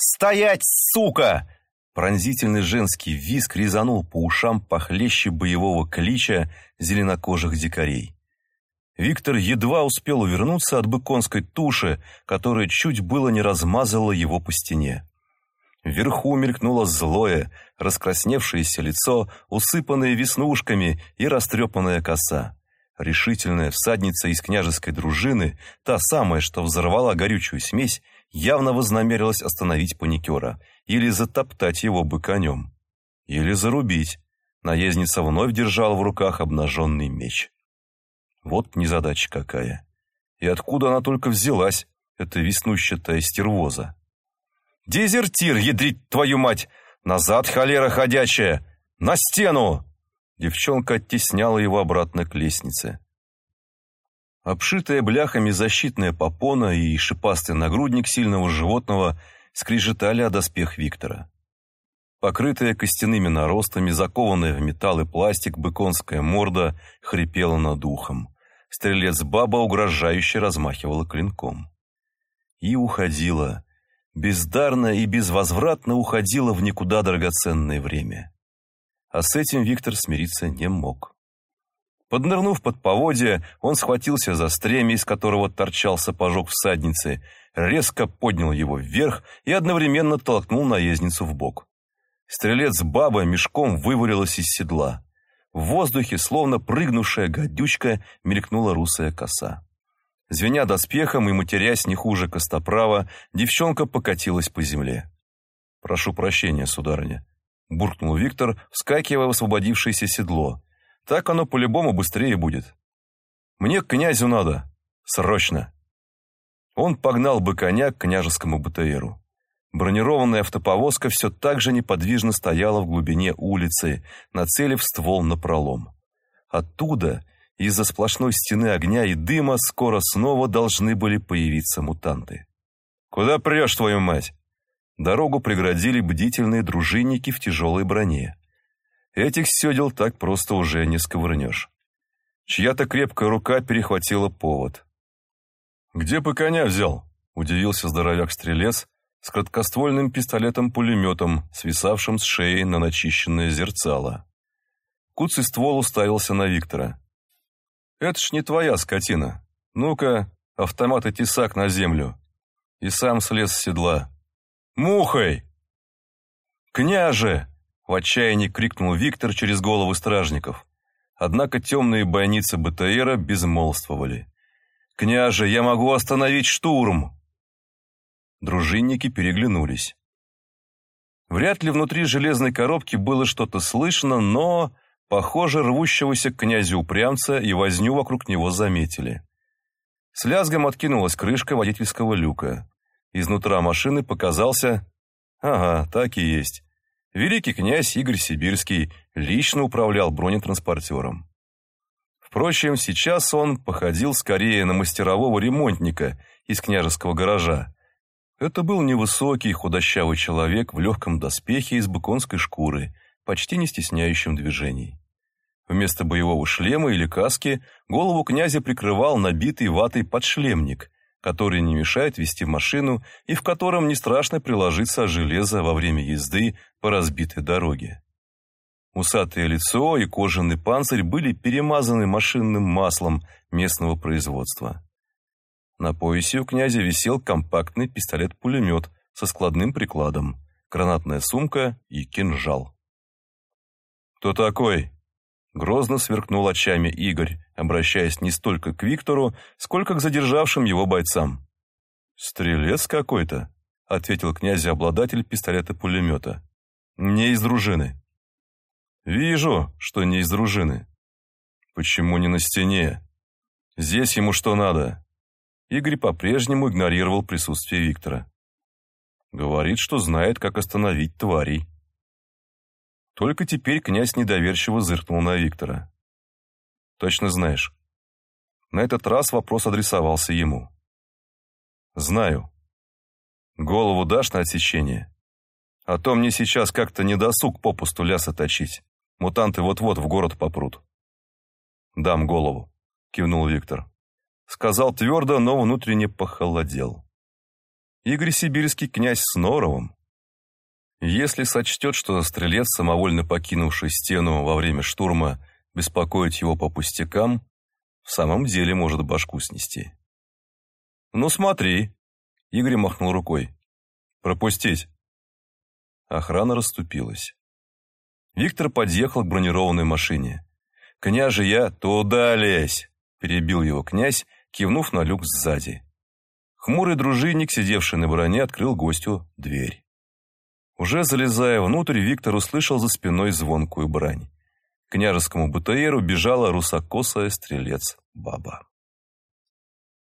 «Стоять, сука!» Пронзительный женский визг резанул по ушам похлеще боевого клича зеленокожих дикарей. Виктор едва успел увернуться от быконской туши, которая чуть было не размазала его по стене. Вверху мелькнуло злое, раскрасневшееся лицо, усыпанное веснушками и растрепанная коса. Решительная всадница из княжеской дружины, та самая, что взорвала горючую смесь, явно вознамерилась остановить паникера или затоптать его бы конем. Или зарубить. Наездница вновь держала в руках обнаженный меч. Вот незадача какая. И откуда она только взялась, эта веснущатая стервоза? «Дезертир, ядрить твою мать! Назад, холера ходячая! На стену!» Девчонка оттесняла его обратно к лестнице. Обшитая бляхами защитная попона и шипастый нагрудник сильного животного скрежетали о доспех Виктора. Покрытая костяными наростами, закованная в металл и пластик, быконская морда хрипела над ухом. Стрелец-баба угрожающе размахивала клинком. И уходила. Бездарно и безвозвратно уходила в никуда драгоценное время. А с этим Виктор смириться не мог. Поднырнув под поводья, он схватился за стремя, из которого торчал сапожок всадницы, резко поднял его вверх и одновременно толкнул наездницу в бок. Стрелец-баба мешком вывалилась из седла. В воздухе, словно прыгнувшая гадючка, мелькнула русая коса. Звеня доспехом и матерясь не хуже костоправа, девчонка покатилась по земле. «Прошу прощения, сударыня», — буркнул Виктор, вскакивая в освободившееся седло. Так оно по-любому быстрее будет. Мне к князю надо. Срочно. Он погнал бы коня к княжескому БТРу. Бронированная автоповозка все так же неподвижно стояла в глубине улицы, нацелив ствол на пролом. Оттуда, из-за сплошной стены огня и дыма, скоро снова должны были появиться мутанты. «Куда прешь, твою мать?» Дорогу преградили бдительные дружинники в тяжелой броне. Этих седел так просто уже не сковырнешь. Чья-то крепкая рука перехватила повод. «Где бы коня взял?» – удивился здоровяк-стрелец с краткоствольным пистолетом-пулеметом, свисавшим с шеи на начищенное зерцало. Куцый ствол уставился на Виктора. «Это ж не твоя скотина. Ну-ка, автомат и тесак на землю». И сам слез с седла. «Мухой!» «Княже!» В отчаянии крикнул Виктор через головы стражников. Однако темные бойницы БТРа безмолвствовали. «Княже, я могу остановить штурм!» Дружинники переглянулись. Вряд ли внутри железной коробки было что-то слышно, но, похоже, рвущегося к князю упрямца и возню вокруг него заметили. С лязгом откинулась крышка водительского люка. Изнутра машины показался... Ага, так и есть. Великий князь Игорь Сибирский лично управлял бронетранспортером. Впрочем, сейчас он походил скорее на мастерового ремонтника из княжеского гаража. Это был невысокий, худощавый человек в легком доспехе из быконской шкуры, почти не стесняющим движений. Вместо боевого шлема или каски голову князя прикрывал набитый ватой подшлемник, который не мешает вести машину и в котором не страшно приложиться железо во время езды по разбитой дороге. Усатое лицо и кожаный панцирь были перемазаны машинным маслом местного производства. На поясе у князя висел компактный пистолет-пулемет со складным прикладом, гранатная сумка и кинжал. «Кто такой?» Грозно сверкнул очами Игорь, обращаясь не столько к Виктору, сколько к задержавшим его бойцам. «Стрелец какой-то», — ответил князь-обладатель пистолета-пулемета. «Не из дружины». «Вижу, что не из дружины». «Почему не на стене? Здесь ему что надо?» Игорь по-прежнему игнорировал присутствие Виктора. «Говорит, что знает, как остановить тварей». Только теперь князь недоверчиво зыркнул на Виктора. «Точно знаешь?» На этот раз вопрос адресовался ему. «Знаю. Голову дашь на отсечение? А то мне сейчас как-то не досуг попусту ляса точить. Мутанты вот-вот в город попрут». «Дам голову», — кивнул Виктор. Сказал твердо, но внутренне похолодел. Игорь Сибирский князь с Норовым. Если сочтет, что стрелец, самовольно покинувший стену во время штурма, беспокоить его по пустякам, в самом деле может башку снести. «Ну смотри», — Игорь махнул рукой. «Пропустить». Охрана расступилась. Виктор подъехал к бронированной машине. «Княже я, туда лезь!» – перебил его князь, кивнув на люк сзади. Хмурый дружинник, сидевший на броне, открыл гостю дверь. Уже залезая внутрь, Виктор услышал за спиной звонкую брань. К княжескому БТРу бежала русокосая стрелец-баба.